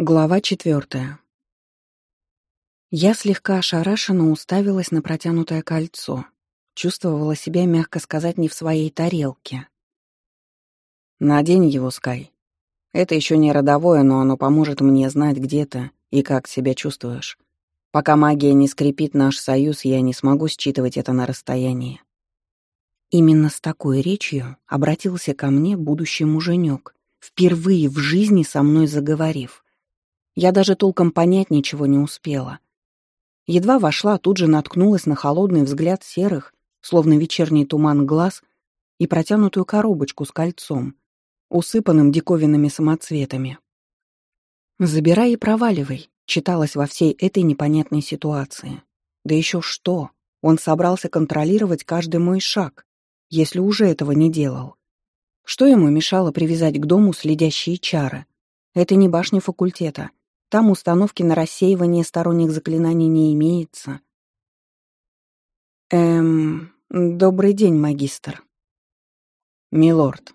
Глава четвертая. Я слегка ошарашенно уставилась на протянутое кольцо. Чувствовала себя, мягко сказать, не в своей тарелке. «Надень его, Скай. Это еще не родовое, но оно поможет мне знать, где ты и как себя чувствуешь. Пока магия не скрепит наш союз, я не смогу считывать это на расстоянии». Именно с такой речью обратился ко мне будущий муженек, впервые в жизни со мной заговорив — я даже толком понять ничего не успела. Едва вошла, тут же наткнулась на холодный взгляд серых, словно вечерний туман глаз, и протянутую коробочку с кольцом, усыпанным диковинными самоцветами. «Забирай и проваливай», — читалось во всей этой непонятной ситуации. «Да еще что! Он собрался контролировать каждый мой шаг, если уже этого не делал. Что ему мешало привязать к дому следящие чары? Это не башня факультета — там установки на рассеивание сторонних заклинаний не имеется. Эм, добрый день, магистр. Милорд.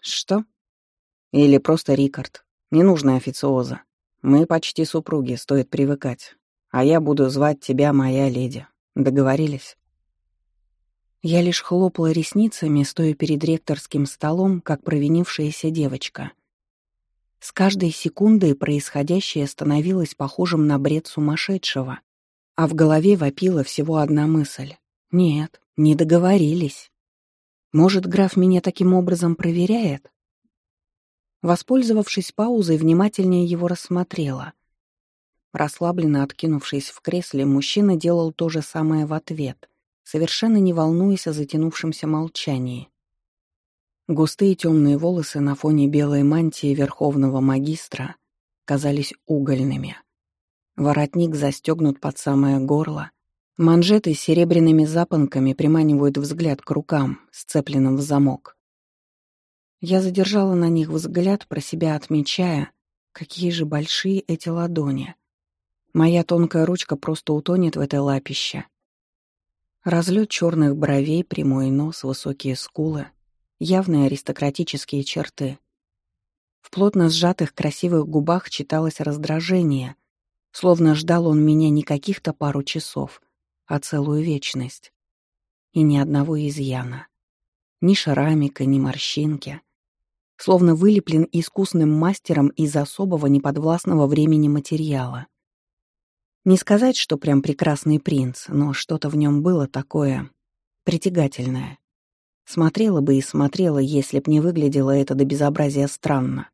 Что? Или просто Рикард. Не нужно официоза. Мы почти супруги, стоит привыкать. А я буду звать тебя моя леди. Договорились? Я лишь хлопала ресницами, стоя перед ректорским столом, как провинившаяся девочка — с каждой секундой происходящее становилось похожим на бред сумасшедшего, а в голове вопила всего одна мысль. «Нет, не договорились. Может, граф меня таким образом проверяет?» Воспользовавшись паузой, внимательнее его рассмотрела. Расслабленно откинувшись в кресле, мужчина делал то же самое в ответ, совершенно не волнуясь о затянувшемся молчании. Густые темные волосы на фоне белой мантии верховного магистра казались угольными. Воротник застегнут под самое горло. Манжеты с серебряными запонками приманивают взгляд к рукам, сцепленным в замок. Я задержала на них взгляд, про себя отмечая, какие же большие эти ладони. Моя тонкая ручка просто утонет в этой лапище. Разлет черных бровей, прямой нос, высокие скулы, явные аристократические черты. В плотно сжатых красивых губах читалось раздражение, словно ждал он меня не каких-то пару часов, а целую вечность. И ни одного изъяна. Ни шарамика, ни морщинки. Словно вылеплен искусным мастером из особого неподвластного времени материала — не сказать, что прям прекрасный принц, но что-то в нем было такое притягательное. Смотрела бы и смотрела, если б не выглядело это до безобразия странно.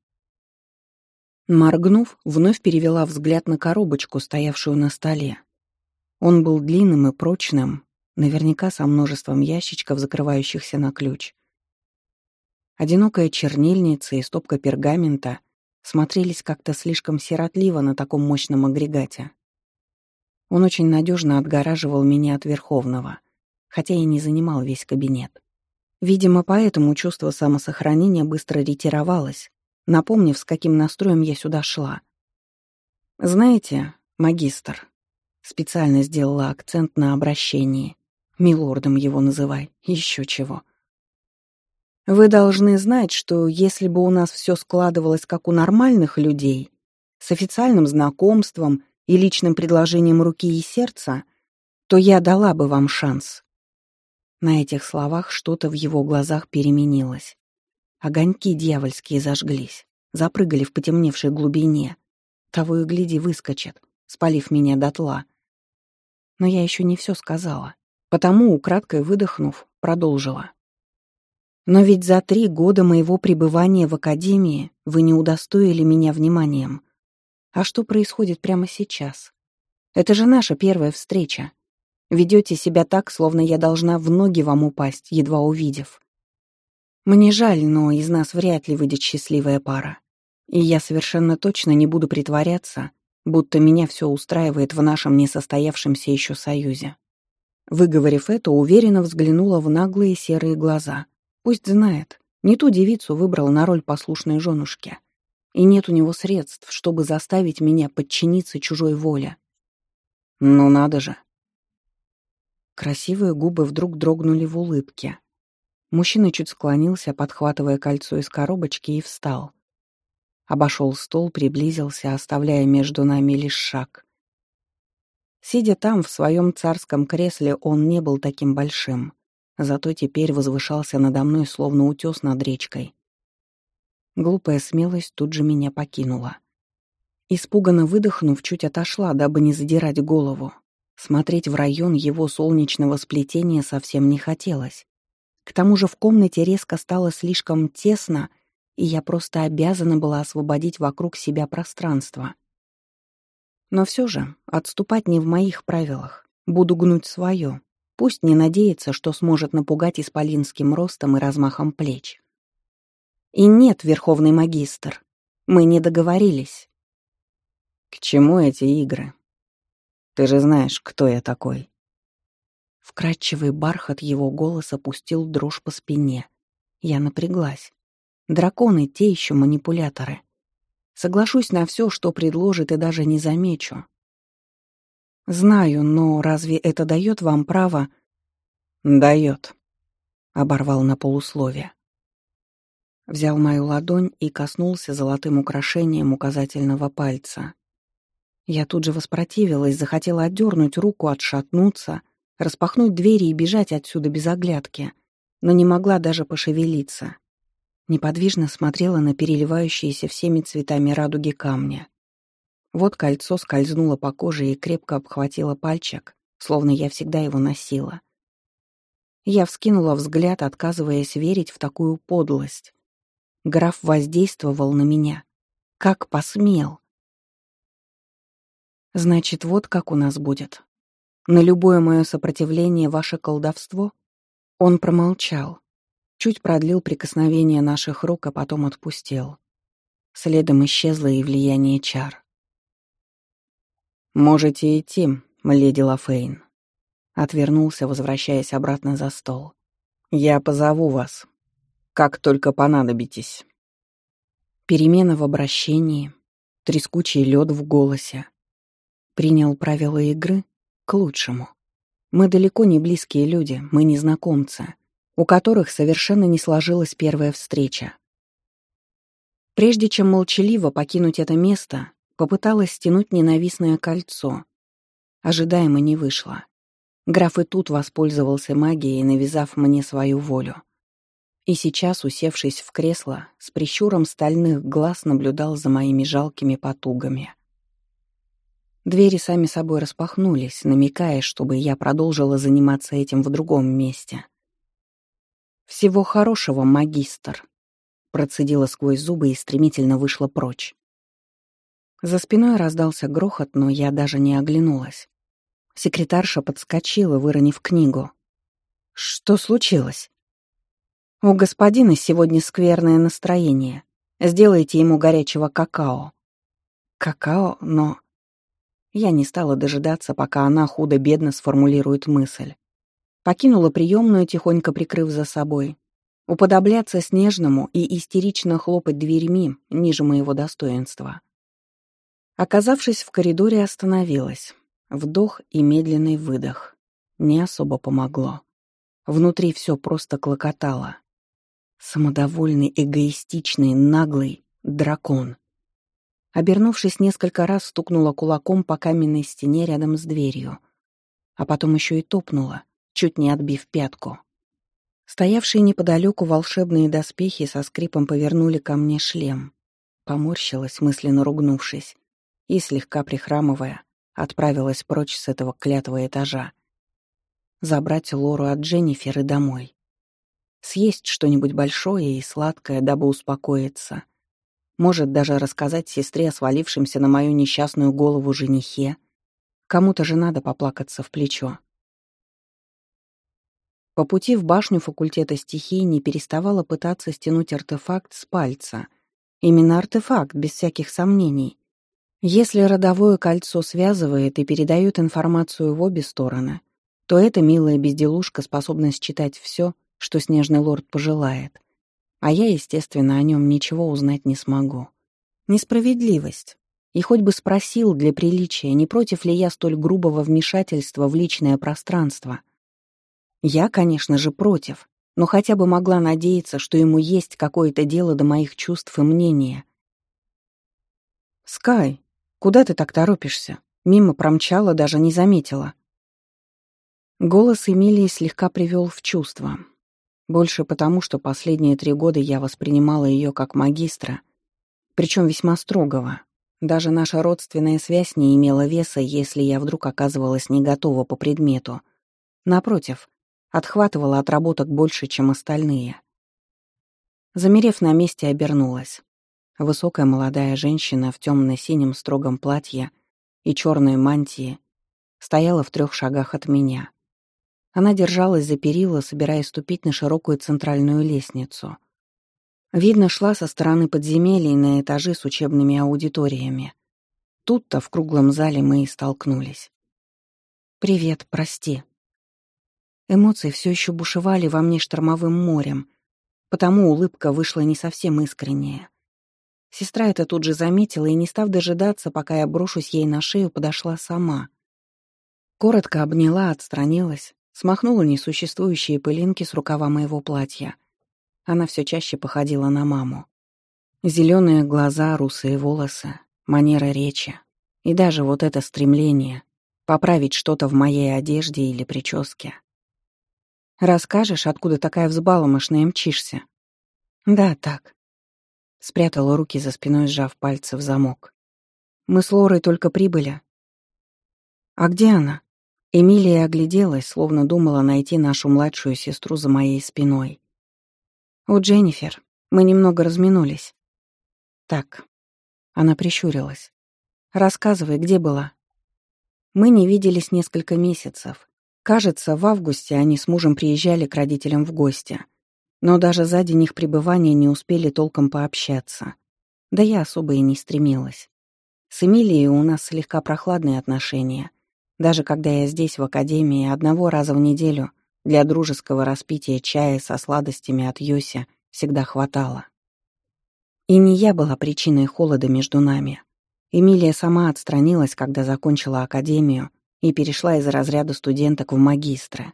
Моргнув, вновь перевела взгляд на коробочку, стоявшую на столе. Он был длинным и прочным, наверняка со множеством ящичков, закрывающихся на ключ. Одинокая чернильница и стопка пергамента смотрелись как-то слишком сиротливо на таком мощном агрегате. Он очень надежно отгораживал меня от Верховного, хотя и не занимал весь кабинет. Видимо, поэтому чувство самосохранения быстро ретировалось, напомнив, с каким настроем я сюда шла. «Знаете, магистр», — специально сделала акцент на обращении, «милордом его называй, еще чего». «Вы должны знать, что если бы у нас все складывалось как у нормальных людей, с официальным знакомством и личным предложением руки и сердца, то я дала бы вам шанс, на этих словах что-то в его глазах переменилось. Огоньки дьявольские зажглись, запрыгали в потемневшей глубине. Того и гляди выскочит, спалив меня дотла. Но я еще не все сказала, потому, украдкой выдохнув, продолжила. Но ведь за три года моего пребывания в Академии вы не удостоили меня вниманием. А что происходит прямо сейчас? Это же наша первая встреча. Ведете себя так, словно я должна в ноги вам упасть, едва увидев. Мне жаль, но из нас вряд ли выйдет счастливая пара. И я совершенно точно не буду притворяться, будто меня все устраивает в нашем несостоявшемся еще союзе. Выговорив это, уверенно взглянула в наглые серые глаза. Пусть знает, не ту девицу выбрал на роль послушной женушки. И нет у него средств, чтобы заставить меня подчиниться чужой воле. Ну надо же, Красивые губы вдруг дрогнули в улыбке. Мужчина чуть склонился, подхватывая кольцо из коробочки, и встал. Обошел стол, приблизился, оставляя между нами лишь шаг. Сидя там, в своем царском кресле, он не был таким большим, зато теперь возвышался надо мной, словно утес над речкой. Глупая смелость тут же меня покинула. Испуганно выдохнув, чуть отошла, дабы не задирать голову. Смотреть в район его солнечного сплетения совсем не хотелось. К тому же в комнате резко стало слишком тесно, и я просто обязана была освободить вокруг себя пространство. Но все же отступать не в моих правилах. Буду гнуть свое. Пусть не надеется, что сможет напугать исполинским ростом и размахом плеч. И нет, верховный магистр, мы не договорились. К чему эти игры? Ты же знаешь, кто я такой». Вкрадчивый бархат его голоса пустил дрожь по спине. Я напряглась. Драконы — те еще манипуляторы. Соглашусь на все, что предложит, и даже не замечу. Знаю, но разве это дает вам право? Дает, оборвал на полусловие. Взял мою ладонь и коснулся золотым украшением указательного пальца. Я тут же воспротивилась, захотела отдернуть руку, отшатнуться, распахнуть двери и бежать отсюда без оглядки, но не могла даже пошевелиться. Неподвижно смотрела на переливающиеся всеми цветами радуги камня. Вот кольцо скользнуло по коже и крепко обхватило пальчик, словно я всегда его носила. Я вскинула взгляд, отказываясь верить в такую подлость. Граф воздействовал на меня. Как посмел! Значит, вот как у нас будет. На любое мое сопротивление ваше колдовство он промолчал, чуть продлил прикосновение наших рук, а потом отпустил. Следом исчезло и влияние чар. «Можете идти, леди Лафейн», — отвернулся, возвращаясь обратно за стол. «Я позову вас, как только понадобитесь». Перемена в обращении, трескучий лед в голосе, принял правила игры к лучшему. Мы далеко не близкие люди, мы незнакомцы, у которых совершенно не сложилась первая встреча. Прежде чем молчаливо покинуть это место, попыталась стянуть ненавистное кольцо. Ожидаемо не вышло. Граф и тут воспользовался магией, навязав мне свою волю. И сейчас, усевшись в кресло, с прищуром стальных глаз наблюдал за моими жалкими потугами. Двери сами собой распахнулись, намекая, чтобы я продолжила заниматься этим в другом месте. «Всего хорошего, магистр!» Процедила сквозь зубы и стремительно вышла прочь. За спиной раздался грохот, но я даже не оглянулась. Секретарша подскочила, выронив книгу. «Что случилось?» «У господина сегодня скверное настроение. Сделайте ему горячего какао». «Какао? Но...» Я не стала дожидаться, пока она худо-бедно сформулирует мысль. Покинула приемную, тихонько прикрыв за собой. Уподобляться снежному и истерично хлопать дверьми ниже моего достоинства. Оказавшись в коридоре, остановилась. Вдох и медленный выдох. Не особо помогло. Внутри все просто клокотало. Самодовольный, эгоистичный, наглый дракон. Обернувшись несколько раз, стукнула кулаком по каменной стене рядом с дверью. А потом еще и топнула, чуть не отбив пятку. Стоявшие неподалеку волшебные доспехи со скрипом повернули ко мне шлем. Поморщилась, мысленно ругнувшись, и, слегка прихрамывая, отправилась прочь с этого клятого этажа. Забрать Лору от Дженнифер домой. Съесть что-нибудь большое и сладкое, дабы успокоиться может даже рассказать сестре о свалившемся на мою несчастную голову женихе. Кому-то же надо поплакаться в плечо. По пути в башню факультета стихии не переставала пытаться стянуть артефакт с пальца. Именно артефакт, без всяких сомнений. Если родовое кольцо связывает и передает информацию в обе стороны, то эта милая безделушка способна считать все, что снежный лорд пожелает — а я, естественно, о нем ничего узнать не смогу. Несправедливость. И хоть бы спросил для приличия, не против ли я столь грубого вмешательства в личное пространство. Я, конечно же, против, но хотя бы могла надеяться, что ему есть какое-то дело до моих чувств и мнения. «Скай, куда ты так торопишься?» Мимо промчала, даже не заметила. Голос Эмилии слегка привел в чувство. Больше потому, что последние три года я воспринимала ее как магистра, причем весьма строгого. Даже наша родственная связь не имела веса, если я вдруг оказывалась не готова по предмету. Напротив, отхватывала отработок больше, чем остальные. Замерев на месте, обернулась. Высокая молодая женщина в темно-синем строгом платье и черной мантии стояла в трех шагах от меня. Она держалась за перила, собираясь ступить на широкую центральную лестницу. Видно, шла со стороны подземелий на этажи с учебными аудиториями. Тут-то в круглом зале мы и столкнулись. «Привет, прости». Эмоции все еще бушевали во мне штормовым морем, потому улыбка вышла не совсем искренняя. Сестра это тут же заметила и, не став дожидаться, пока я брошусь ей на шею, подошла сама. Коротко обняла, отстранилась, смахнула несуществующие пылинки с рукава моего платья. Она все чаще походила на маму. Зеленые глаза, русые волосы, манера речи. И даже вот это стремление поправить что-то в моей одежде или прическе. «Расскажешь, откуда такая взбаломошная мчишься?» «Да, так». Спрятала руки за спиной, сжав пальцы в замок. «Мы с Лорой только прибыли». «А где она?» Эмилия огляделась, словно думала найти нашу младшую сестру за моей спиной. «У Дженнифер. Мы немного разминулись». «Так». Она прищурилась. «Рассказывай, где была?» «Мы не виделись несколько месяцев. Кажется, в августе они с мужем приезжали к родителям в гости. Но даже за день их пребывания не успели толком пообщаться. Да я особо и не стремилась. С Эмилией у нас слегка прохладные отношения — даже когда я здесь, в академии, одного раза в неделю для дружеского распития чая со сладостями от Йося всегда хватало. И не я была причиной холода между нами. Эмилия сама отстранилась, когда закончила академию и перешла из разряда студенток в магистры.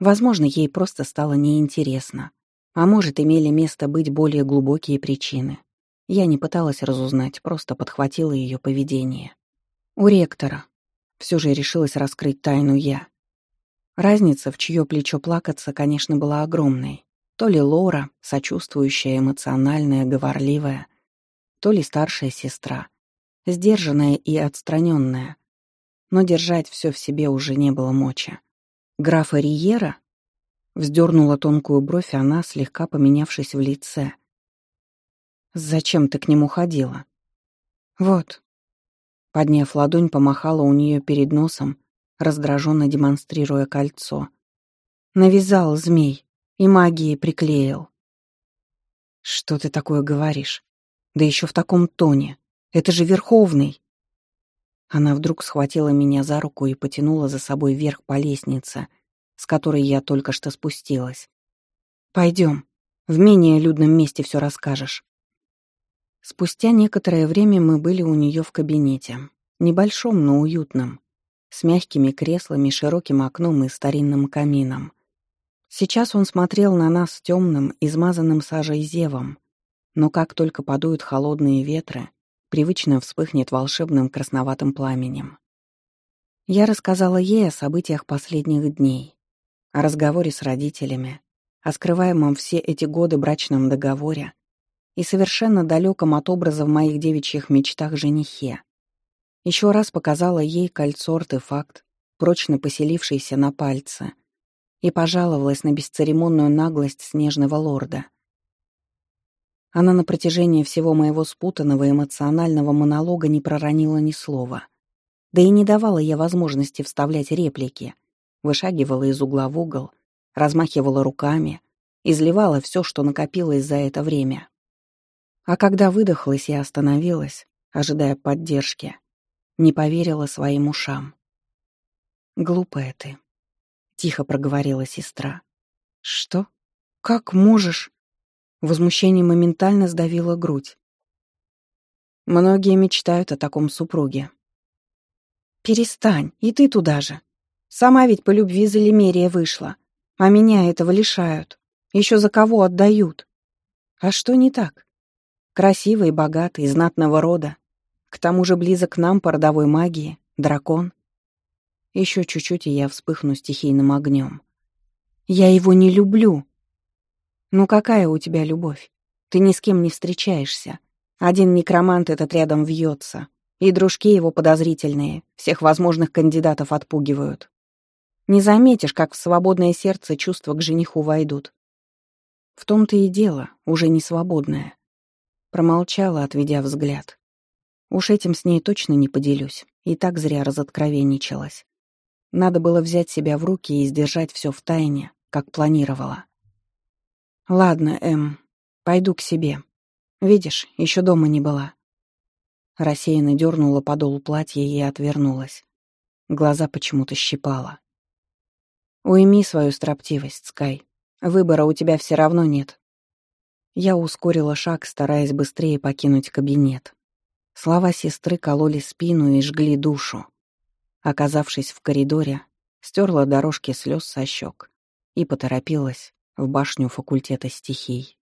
Возможно, ей просто стало неинтересно. А может, имели место быть более глубокие причины. Я не пыталась разузнать, просто подхватила ее поведение. У ректора, все же решилась раскрыть тайну я. Разница, в чье плечо плакаться, конечно, была огромной. То ли Лора, сочувствующая, эмоциональная, говорливая, то ли старшая сестра, сдержанная и отстраненная. Но держать все в себе уже не было мочи. Графа Риера? Вздернула тонкую бровь она, слегка поменявшись в лице. «Зачем ты к нему ходила?» «Вот, Подняв ладонь, помахала у нее перед носом, раздраженно демонстрируя кольцо. Навязал змей и магией приклеил. «Что ты такое говоришь? Да еще в таком тоне. Это же Верховный!» Она вдруг схватила меня за руку и потянула за собой вверх по лестнице, с которой я только что спустилась. «Пойдем, в менее людном месте все расскажешь». Спустя некоторое время мы были у нее в кабинете. Небольшом, но уютном. С мягкими креслами, широким окном и старинным камином. Сейчас он смотрел на нас темным, измазанным сажей зевом. Но как только подуют холодные ветры, привычно вспыхнет волшебным красноватым пламенем. Я рассказала ей о событиях последних дней, о разговоре с родителями, о скрываемом все эти годы брачном договоре, и совершенно далеком от образа в моих девичьих мечтах женихе. Еще раз показала ей кольцо-артефакт, прочно поселившийся на пальце, и пожаловалась на бесцеремонную наглость снежного лорда. Она на протяжении всего моего спутанного эмоционального монолога не проронила ни слова. Да и не давала я возможности вставлять реплики. Вышагивала из угла в угол, размахивала руками, изливала все, что накопилось за это время. А когда выдохлась, я остановилась, ожидая поддержки. Не поверила своим ушам. «Глупая ты», — тихо проговорила сестра. «Что? Как можешь?» Возмущение моментально сдавило грудь. Многие мечтают о таком супруге. «Перестань, и ты туда же. Сама ведь по любви за Лемерия вышла, а меня этого лишают. Еще за кого отдают? А что не так? Красивый, богатый, знатного рода. К тому же близок к нам по родовой магии, дракон. Еще чуть-чуть, и я вспыхну стихийным огнем. Я его не люблю. Ну какая у тебя любовь? Ты ни с кем не встречаешься. Один некромант этот рядом вьется. И дружки его подозрительные, всех возможных кандидатов отпугивают. Не заметишь, как в свободное сердце чувства к жениху войдут. В том-то и дело, уже не свободное. Промолчала, отведя взгляд. Уж этим с ней точно не поделюсь, и так зря разоткровенничалась. Надо было взять себя в руки и сдержать все в тайне, как планировала. «Ладно, Эм, пойду к себе. Видишь, еще дома не была». Рассеянно дернула подол платья и отвернулась. Глаза почему-то щипала. «Уйми свою строптивость, Скай. Выбора у тебя все равно нет. Я ускорила шаг, стараясь быстрее покинуть кабинет. Слова сестры кололи спину и жгли душу. Оказавшись в коридоре, стерла дорожки слез со щек и поторопилась в башню факультета стихий.